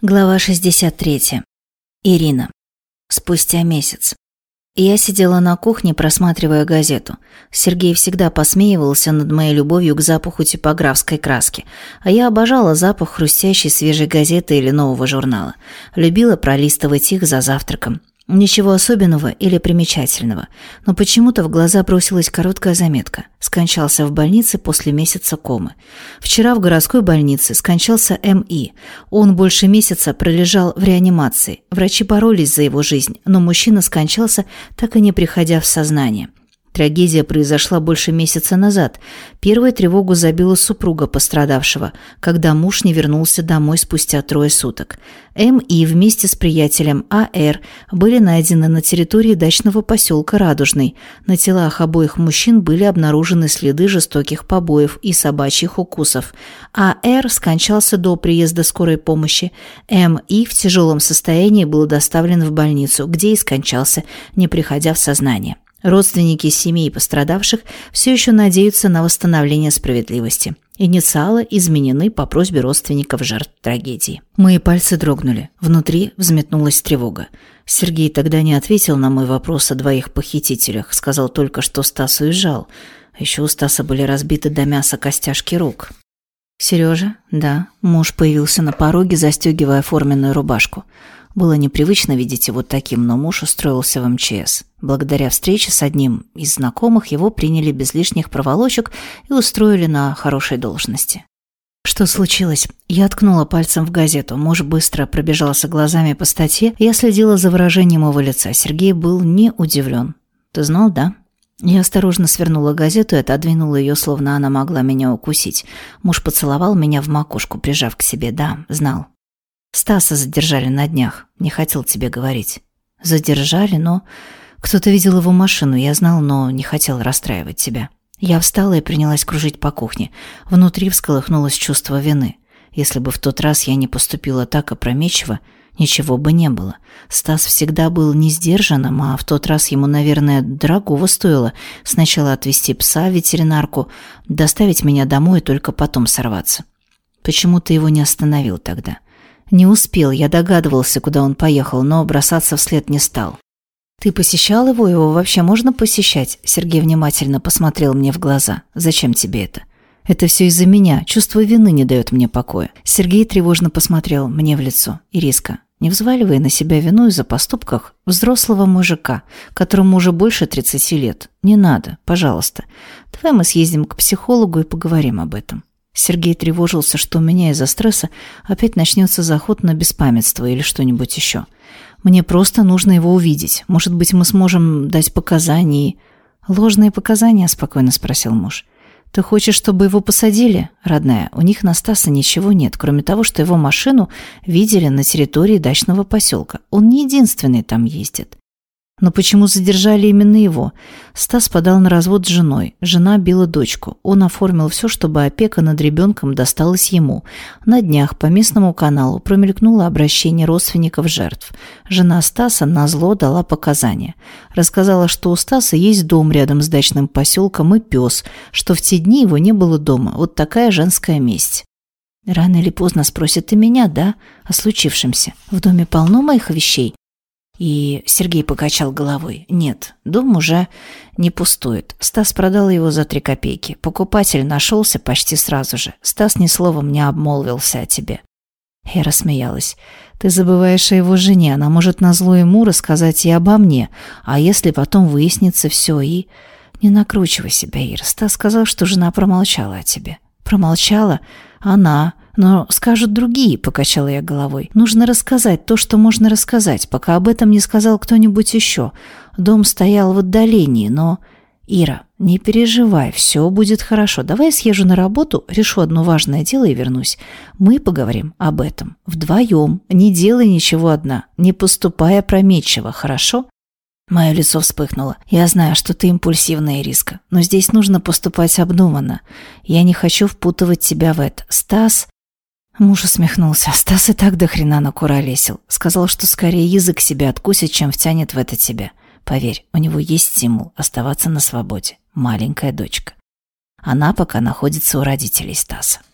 Глава 63. Ирина. Спустя месяц. Я сидела на кухне, просматривая газету. Сергей всегда посмеивался над моей любовью к запаху типографской краски, а я обожала запах хрустящей свежей газеты или нового журнала. Любила пролистывать их за завтраком. Ничего особенного или примечательного, но почему-то в глаза бросилась короткая заметка. Скончался в больнице после месяца комы. Вчера в городской больнице скончался М.И. Он больше месяца пролежал в реанимации. Врачи боролись за его жизнь, но мужчина скончался, так и не приходя в сознание. Трагедия произошла больше месяца назад. Первую тревогу забила супруга пострадавшего, когда муж не вернулся домой спустя трое суток. М и вместе с приятелем А.Р. были найдены на территории дачного поселка Радужный. На телах обоих мужчин были обнаружены следы жестоких побоев и собачьих укусов. А.Р. скончался до приезда скорой помощи. М и в тяжелом состоянии был доставлен в больницу, где и скончался, не приходя в сознание. Родственники семей пострадавших все еще надеются на восстановление справедливости. Инициалы изменены по просьбе родственников жертв трагедии. Мои пальцы дрогнули. Внутри взметнулась тревога. Сергей тогда не ответил на мой вопрос о двоих похитителях. Сказал только, что Стас уезжал. А еще у Стаса были разбиты до мяса костяшки рук. «Сережа?» «Да». Муж появился на пороге, застегивая форменную рубашку. Было непривычно видеть его таким, но муж устроился в МЧС. Благодаря встрече с одним из знакомых его приняли без лишних проволочек и устроили на хорошей должности. Что случилось? Я ткнула пальцем в газету. Муж быстро пробежался глазами по статье. Я следила за выражением его лица. Сергей был не удивлен. «Ты знал, да?» Я осторожно свернула газету и отодвинула ее, словно она могла меня укусить. Муж поцеловал меня в макушку, прижав к себе. «Да, знал». Стаса задержали на днях. Не хотел тебе говорить. Задержали, но... Кто-то видел его машину, я знал, но не хотел расстраивать тебя. Я встала и принялась кружить по кухне. Внутри всколыхнулось чувство вины. Если бы в тот раз я не поступила так опрометчиво, ничего бы не было. Стас всегда был не сдержанным, а в тот раз ему, наверное, дорогого стоило сначала отвезти пса в ветеринарку, доставить меня домой и только потом сорваться. Почему ты его не остановил тогда? Не успел, я догадывался, куда он поехал, но бросаться вслед не стал. «Ты посещал его? Его вообще можно посещать?» Сергей внимательно посмотрел мне в глаза. «Зачем тебе это?» «Это все из-за меня. Чувство вины не дает мне покоя». Сергей тревожно посмотрел мне в лицо. «Ириска, не взваливай на себя вину из-за поступков взрослого мужика, которому уже больше 30 лет. Не надо, пожалуйста. Давай мы съездим к психологу и поговорим об этом». Сергей тревожился, что у меня из-за стресса опять начнется заход на беспамятство или что-нибудь еще. Мне просто нужно его увидеть. Может быть, мы сможем дать показания. Ложные показания, спокойно спросил муж. Ты хочешь, чтобы его посадили, родная? У них на Стаса ничего нет, кроме того, что его машину видели на территории дачного поселка. Он не единственный там ездит. Но почему задержали именно его? Стас подал на развод с женой. Жена била дочку. Он оформил все, чтобы опека над ребенком досталась ему. На днях по местному каналу промелькнуло обращение родственников жертв. Жена Стаса на зло дала показания. Рассказала, что у Стаса есть дом рядом с дачным поселком и пес, что в те дни его не было дома. Вот такая женская месть. Рано или поздно спросят и меня, да, о случившемся. В доме полно моих вещей. И Сергей покачал головой. Нет, дом уже не пустует. Стас продал его за три копейки. Покупатель нашелся почти сразу же. Стас ни словом не обмолвился о тебе. Я рассмеялась. Ты забываешь о его жене. Она может назло ему рассказать и обо мне. А если потом выяснится все и... Не накручивай себя, Ир. Стас сказал, что жена промолчала о тебе. Промолчала? Она... «Но скажут другие», — покачала я головой. «Нужно рассказать то, что можно рассказать, пока об этом не сказал кто-нибудь еще. Дом стоял в отдалении, но...» «Ира, не переживай, все будет хорошо. Давай съезжу на работу, решу одно важное дело и вернусь. Мы поговорим об этом. Вдвоем. Не делай ничего одна. Не поступая опрометчиво, хорошо?» Мое лицо вспыхнуло. «Я знаю, что ты импульсивная, Риска, но здесь нужно поступать обдуманно. Я не хочу впутывать тебя в это. Стас...» Муж усмехнулся. Стас и так до хрена накуролесил. Сказал, что скорее язык себе откусит, чем втянет в это тебя. Поверь, у него есть стимул оставаться на свободе. Маленькая дочка. Она пока находится у родителей Стаса.